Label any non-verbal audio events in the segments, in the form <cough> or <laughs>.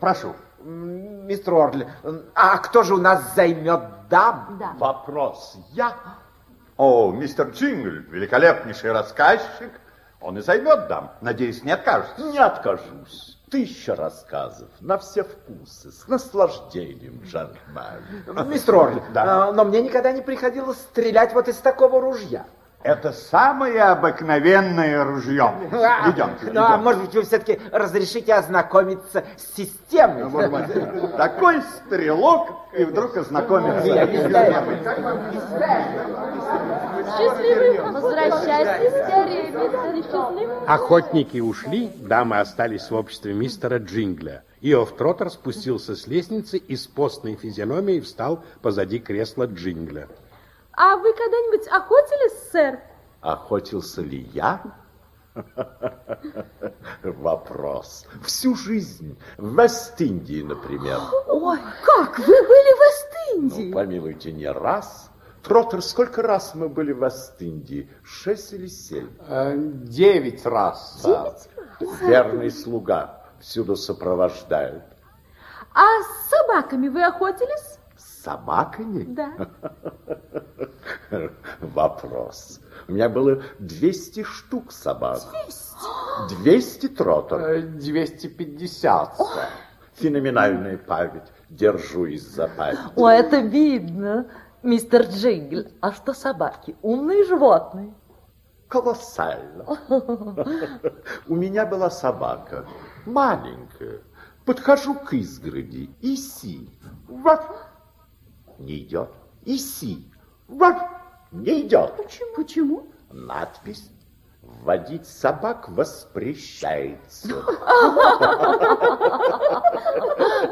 Прошу. Мистер Орли, а кто же у нас займет дам? Да. Вопрос я. О, мистер Джингл, великолепнейший рассказчик. Он и займет дам. Надеюсь, не откажется. Не откажусь. Тысяча рассказов на все вкусы, с наслаждением, джентльмен. Мистер Орли, Да. а, но мне никогда не приходилось стрелять вот из такого ружья. Это самое обыкновенное ружье. <laughs> Идемте, Ну, а идемте. может быть, вы все-таки разрешите ознакомиться с системой? Вот, вот. Такой стрелок и вдруг ознакомится. Я не знаю. Счастливый Возвращайся скорее, мистер Счастливый. Охотники ушли, дамы остались в обществе мистера Джингля. Иов Троттер спустился с лестницы и с постной физиономией встал позади кресла Джингля. А вы когда-нибудь охотились, сэр? Охотился ли я? Вопрос. Всю жизнь. В Вест-Индии, например. Ой, как? Вы были в Вест-Индии? Ну, помилуйте, не раз. Троттер, сколько раз мы были в Вест-Индии? Шесть или семь? Девять раз. Да. Верный слуга. Всюду сопровождают. А с собаками вы охотились? С собаками? Да. <laughs> Вопрос. У меня было 200 штук собак. 200? 200 троттер. 250. Феноменальная память. Держусь за память. О, это видно, мистер Джингл. А что собаки? Умные животные. Колоссально. У меня была собака, маленькая. Подхожу к изгороди, иси. Вот. Не идет. Иси. Вот. Не идет. Почему? Почему? Надпись «Вводить собак воспрещается».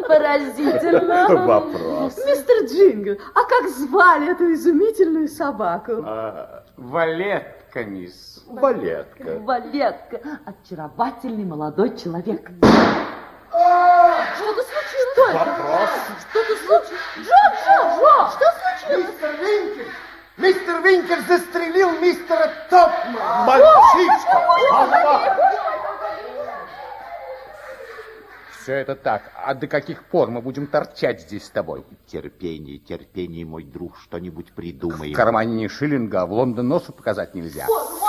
Поразительно. Вопрос. Мистер Джингл, а как звали эту изумительную собаку? Валетка, мисс. Валетка. Валетка, очаровательный молодой человек. Что-то случилось? Что это? Что-то случилось? Джо, Джо, Джо, что случилось? Мистер Винкель! Мистер Винкель застрелил мистера Топмана! Мальчишка! Все это так. А до каких пор мы будем торчать здесь с тобой? Терпение, терпение, мой друг, что-нибудь придумаем. В кармане не шиллинга, а в Лондон носу показать нельзя. Боже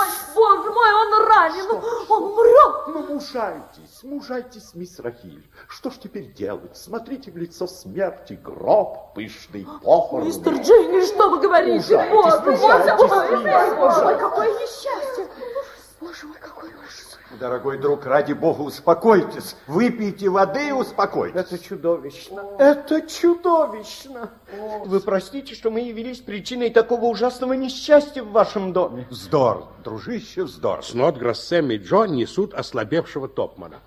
мой, он ранен, он умрет. Ну, мужайтесь, мужайтесь, мисс Рахиль. Что ж теперь делать? Смотрите в лицо смерти, гроб, пышный похорон. Мистер Джингл, что вы говорите? Ужасайтесь, Боже мой, ужасайтесь, боже мисс. мой, мой, какое несчастье. Боже мой, какой ужас. Дорогой друг, ради бога, успокойтесь. Выпейте воды и успокойтесь. Это чудовищно. Это чудовищно. Вы простите, что мы явились причиной такого ужасного несчастья в вашем доме. Вздор, дружище, вздор. Снотграсс, Сэм и Джо несут ослабевшего Топмана.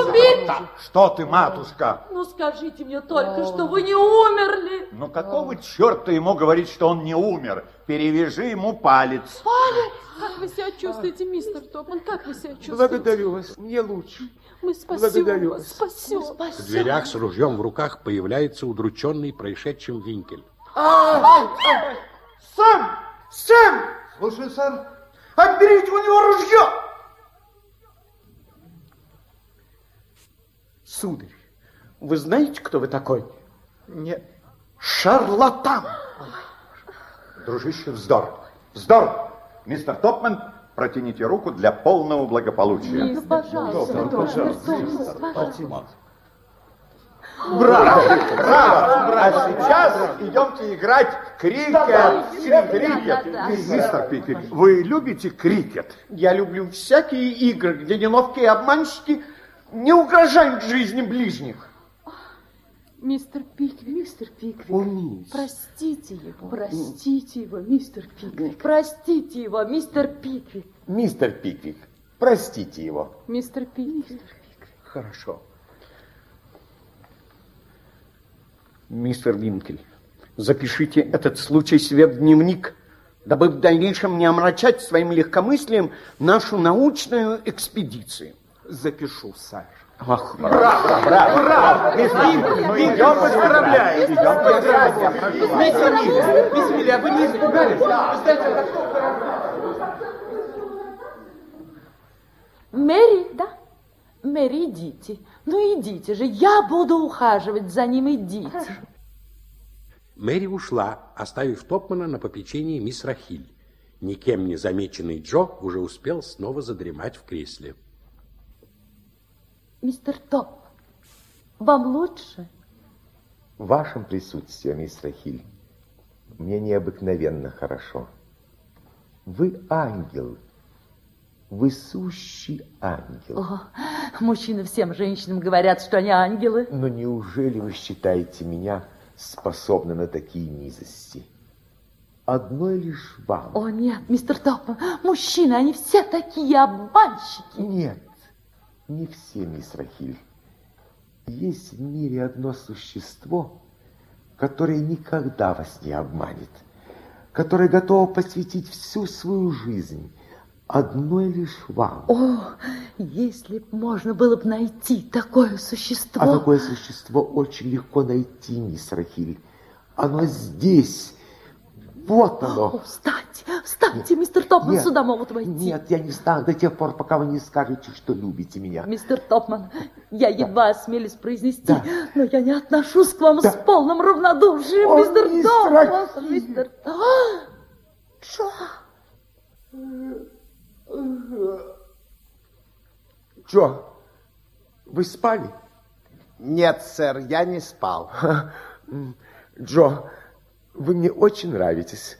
Убить? Что ты, матушка? Ну скажите мне только, что вы не умерли. Ну какого черта ему говорить, что он не умер? Перевяжи ему палец. Как вы себя чувствуете, мистер Топман? Как вы себя чувствуете? Благодарю вас, мне лучше. Мы спасем Благодарю вас, вас. спасем. В дверях с ружьем в руках появляется удрученный происшедшим Винкель. Сэм! Сэм! Слушай, сэр. Отберите у него ружье! Сударь, вы знаете, кто вы такой? Нет. Шарлатан. Дружище, вздор. Вздор. Мистер Топман, протяните руку для полного благополучия. Пожалуйста, Топман. Браво, браво. А сейчас идемте играть в крикет. Крикет. да, да. Мистер Пиквик, вы любите крикет? Я люблю всякие игры, где неловкие обманщики не угрожают жизни ближних. Мистер Пиквик, мистер Пиквик, О, мисс. простите его, простите его, мистер Пиквик, Простите его, мистер Пиквик. Мистер Пиквик, простите его. мистер Пиквик. Хорошо. Мистер Винкель, запишите этот случай себе в дневник, дабы в дальнейшем не омрачать своим легкомыслием нашу научную экспедицию. Запишу, сэр. Ах, Браво, браво, браво. Мистер Пиквик, мы идем поздравляем. Идем поздравляем. Мистер Винкель, мисс Милли, а вы не испугались? Мэри, да? Мэри, идите. Ну, идите же, я буду ухаживать за ним, идите. Мэри ушла, оставив Топмана на попечении мисс Рахиль. Никем не замеченный Джо уже успел снова задремать в кресле. Мистер Топ, вам лучше? В вашем присутствии, мисс Рахиль, мне необыкновенно хорошо. Вы ангел, вы сущий ангел. О, мужчины всем женщинам говорят, что они ангелы. Но неужели вы считаете меня способным на такие низости? Одной лишь вам. О, нет, мистер Топ, мужчины, они все такие обманщики. Нет, не все, мисс Рахиль. Есть в мире одно существо, которое никогда вас не обманет, которое готово посвятить всю свою жизнь одной лишь вам. О, если б можно было бы найти такое существо. А такое существо очень легко найти, мисс Рахиль. Оно здесь, вот оно. О, встаньте, встаньте, мистер Топман, Нет, сюда могут войти. Нет, я не стану до тех пор, пока вы не скажете, что любите меня. Мистер Топман, я едва осмелюсь произнести, Да. но я не отношусь к вам Да. с полным равнодушием, О, мистер мисс Топман. Рахиль. Мистер... А, Джо, Джо, вы спали? Нет, сэр, я не спал. Джо, вы мне очень нравитесь.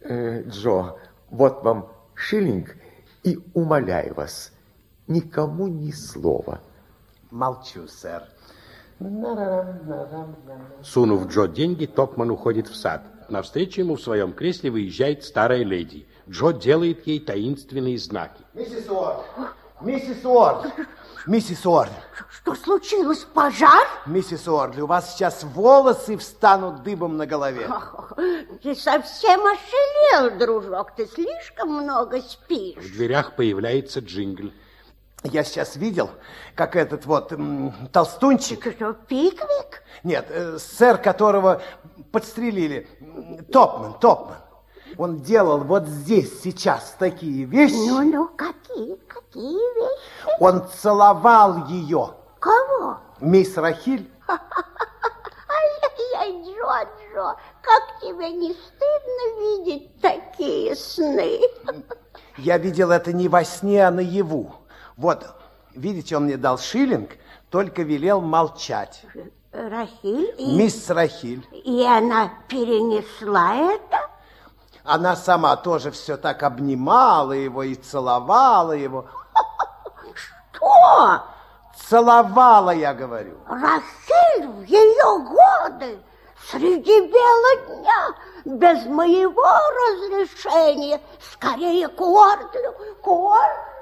Э, Джо, вот вам шиллинг и умоляю вас, никому ни слова. Молчу, сэр. Сунув Джо деньги, Топман уходит в сад. Навстречу ему в своем кресле выезжает старая леди. Джо делает ей таинственные знаки. Миссис Уорд, миссис Уорд, миссис Уорд, Что случилось? Пожар? миссис Уорд, у вас сейчас волосы встанут дыбом на голове. Ох, Ты совсем ошалел, дружок. Ты слишком много спишь. В дверях появляется Джингль. Я сейчас видел, как этот вот м, толстунчик, что, пиквик? нет, э, сэр, которого подстрелили, Топман, Топман, он делал вот здесь сейчас такие вещи. Ну-ну, какие, какие вещи? Он целовал ее, Кого? мисс Рахиль. <laughs> Ай-яй-яй, Джо, Джо, как тебе не стыдно видеть такие сны? Я видел это не во сне, а наяву. Вот, видите, он мне дал шиллинг, только велел молчать. Рахиль, и, Мисс Рахиль, и она перенесла это? Она сама тоже все так обнимала его и целовала его. Что? Целовала, я говорю. Рахиль в ее годы среди бела дня без моего разрешения скорее к Уордлю, к Уордлю.